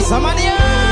Isa Mariana.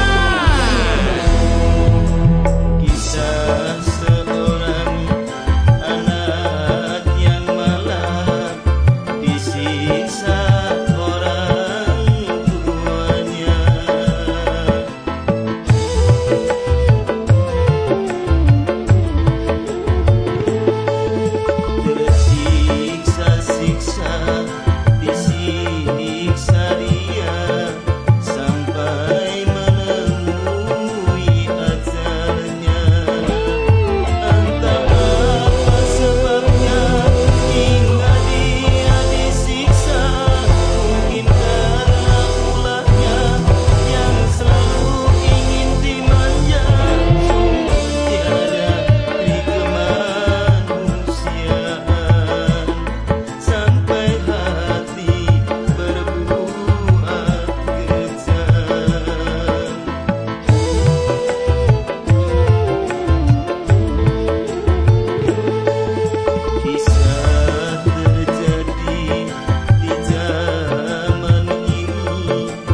love.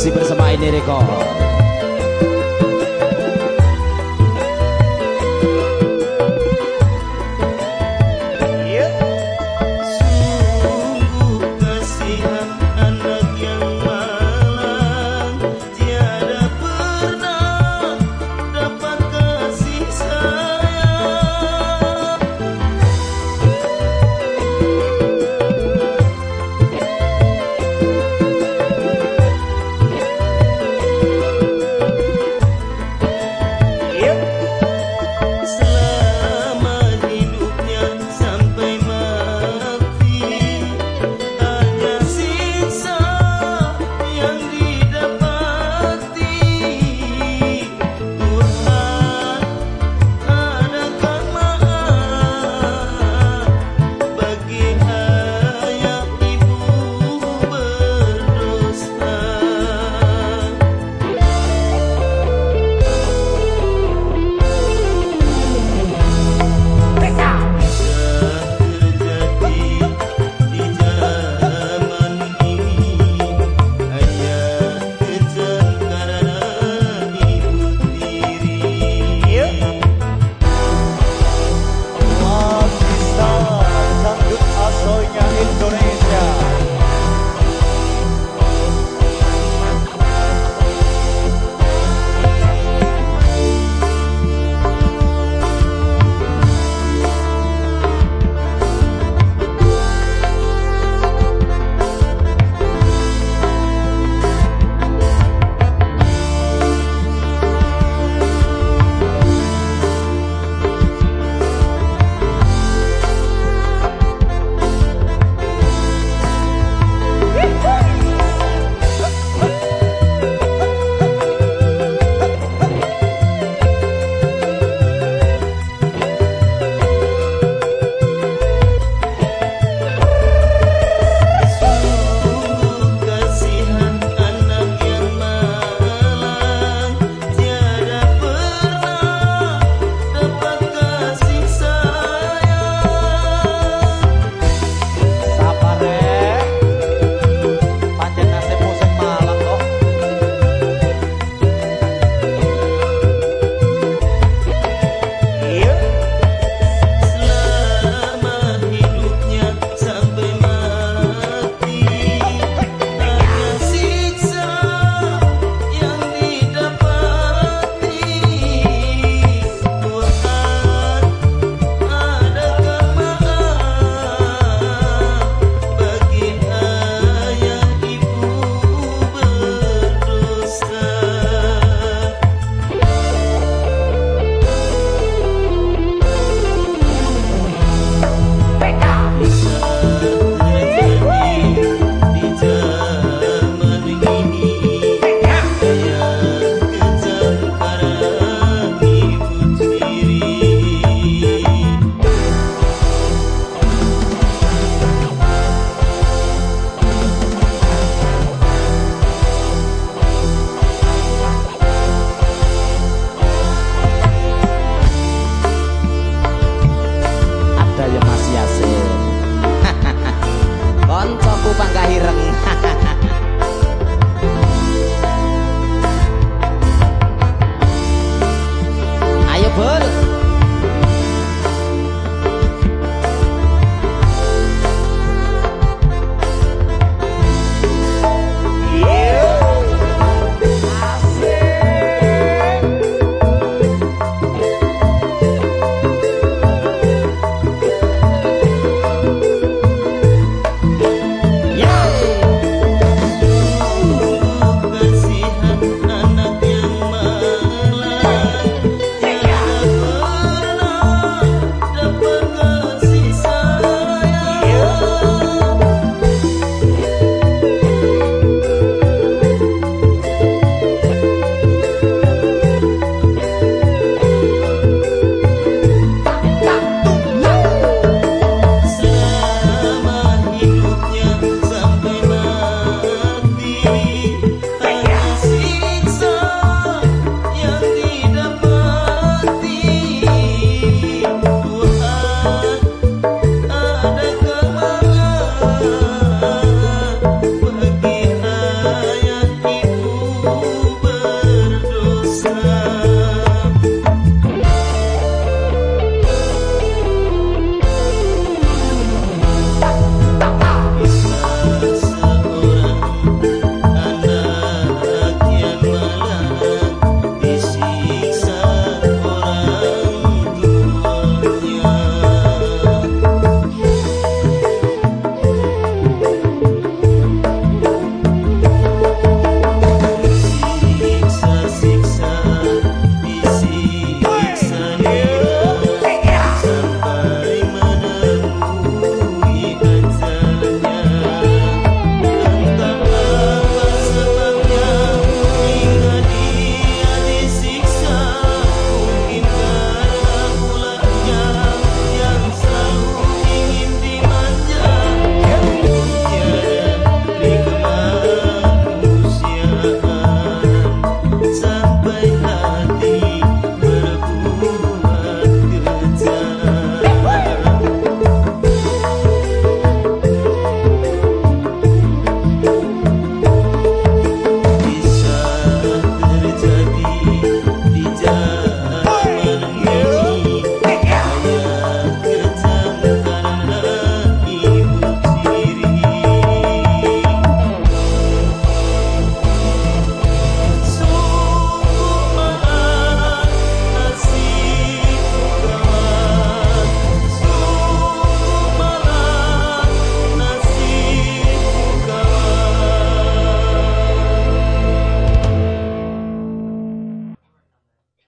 Masih bersama ini rekor